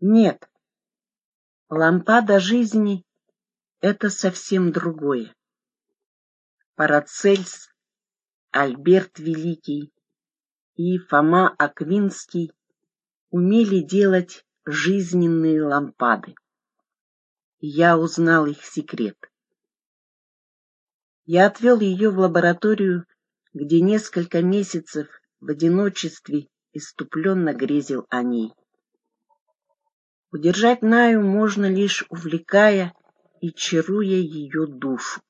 Нет, лампада жизни — это совсем другое. Парацельс, Альберт Великий и Фома Аквинский умели делать жизненные лампады. Я узнал их секрет. Я отвел ее в лабораторию, где несколько месяцев в одиночестве иступленно грезил о ней. Удержать Наю можно лишь увлекая и чаруя ее душу.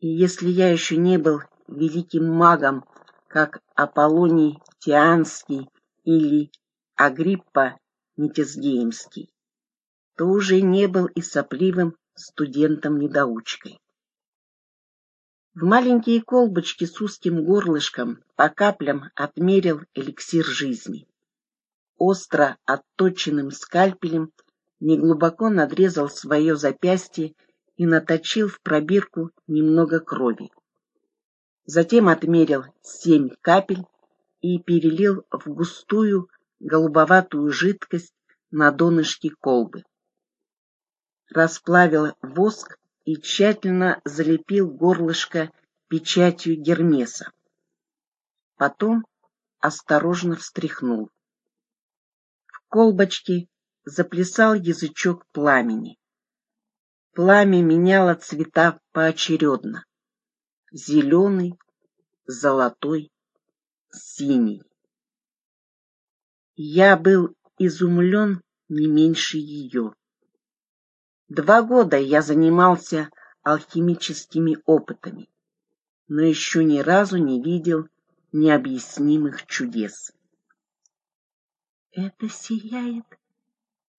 И если я еще не был великим магом, как Аполлоний Тианский или Агриппа Нитизгеймский, то уже не был и сопливым студентом-недоучкой. В маленькие колбочки с узким горлышком по каплям отмерил эликсир жизни. Остро отточенным скальпелем неглубоко надрезал свое запястье и наточил в пробирку немного крови. Затем отмерил семь капель и перелил в густую голубоватую жидкость на донышке колбы. Расплавил воск и тщательно залепил горлышко печатью Гермеса. Потом осторожно встряхнул. В колбочке заплясал язычок пламени. Пламя меняло цвета поочередно. Зеленый, золотой, синий. Я был изумлен не меньше ее. Два года я занимался алхимическими опытами, но еще ни разу не видел необъяснимых чудес. «Это сияет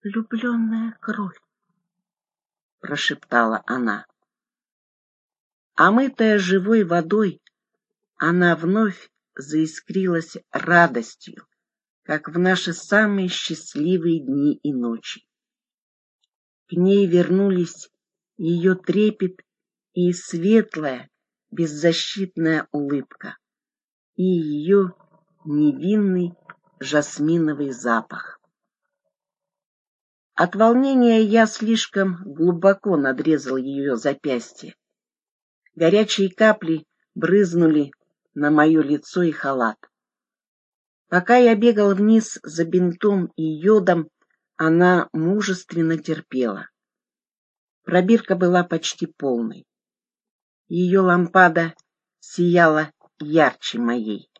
влюбленная кровь», — прошептала она. Омытая живой водой, она вновь заискрилась радостью, как в наши самые счастливые дни и ночи. К ней вернулись ее трепет и светлая, беззащитная улыбка, и ее невинный жасминовый запах. От волнения я слишком глубоко надрезал ее запястье. Горячие капли брызнули на мое лицо и халат. Пока я бегал вниз за бинтом и йодом, она мужественно терпела. Пробирка была почти полной. Ее лампада сияла ярче моей.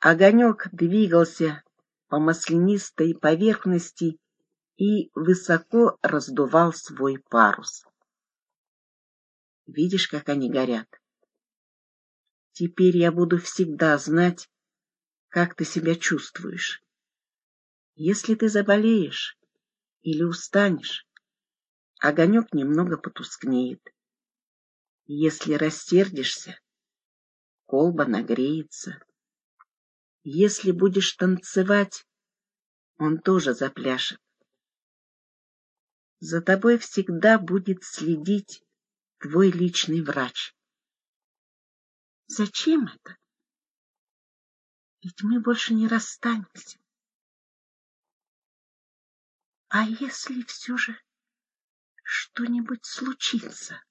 Огонек двигался по маслянистой поверхности и высоко раздувал свой парус. Видишь, как они горят? Теперь я буду всегда знать, как ты себя чувствуешь. Если ты заболеешь или устанешь, огонек немного потускнеет. Если рассердишься, колба нагреется. Если будешь танцевать, он тоже запляшет. За тобой всегда будет следить твой личный врач. Зачем это? Ведь мы больше не расстанемся. А если все же что-нибудь случится?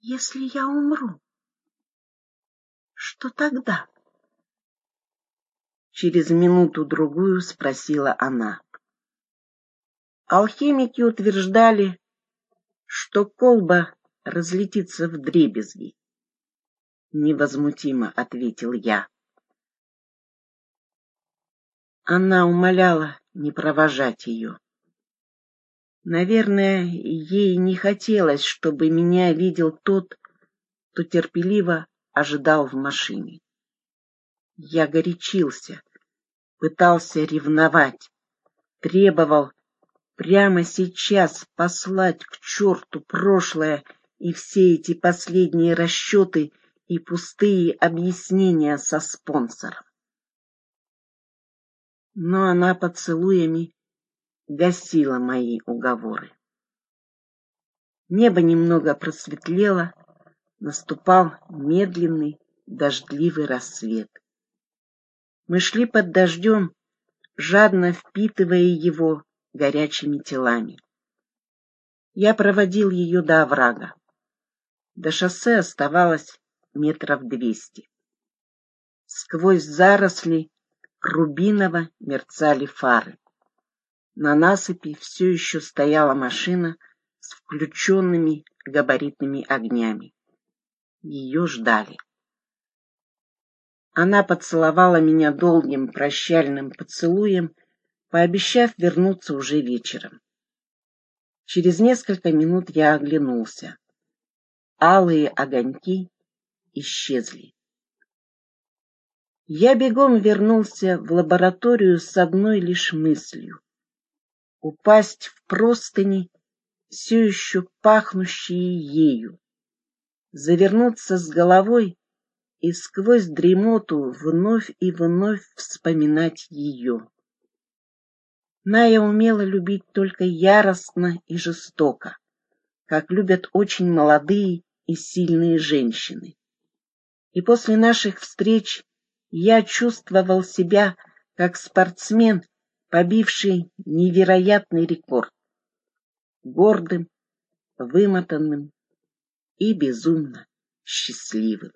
Если я умру, что тогда? Через минуту-другую спросила она. Алхимики утверждали, что колба разлетится в дребезги. Невозмутимо ответил я. Она умоляла не провожать ее. Наверное, ей не хотелось, чтобы меня видел тот, кто терпеливо ожидал в машине. Я горячился, пытался ревновать, требовал прямо сейчас послать к черту прошлое и все эти последние расчеты и пустые объяснения со спонсором. Но она поцелуями гасила мои уговоры. Небо немного просветлело, наступал медленный дождливый рассвет. Мы шли под дождем жадно впитывая его горячими телами. Я проводил ее до оврага. До шоссе оставалось метров двести. Сквозь заросли рубиново мерцали фары. На насыпи все еще стояла машина с включенными габаритными огнями. Ее ждали. Она поцеловала меня долгим прощальным поцелуем, пообещав вернуться уже вечером. Через несколько минут я оглянулся. Алые огоньки исчезли. Я бегом вернулся в лабораторию с одной лишь мыслью — упасть в простыни, все еще пахнущие ею, завернуться с головой и сквозь дремоту вновь и вновь вспоминать ее. Ная умела любить только яростно и жестоко, как любят очень молодые и сильные женщины. И после наших встреч я чувствовал себя как спортсмен, побивший невероятный рекорд. Гордым, вымотанным и безумно счастливым.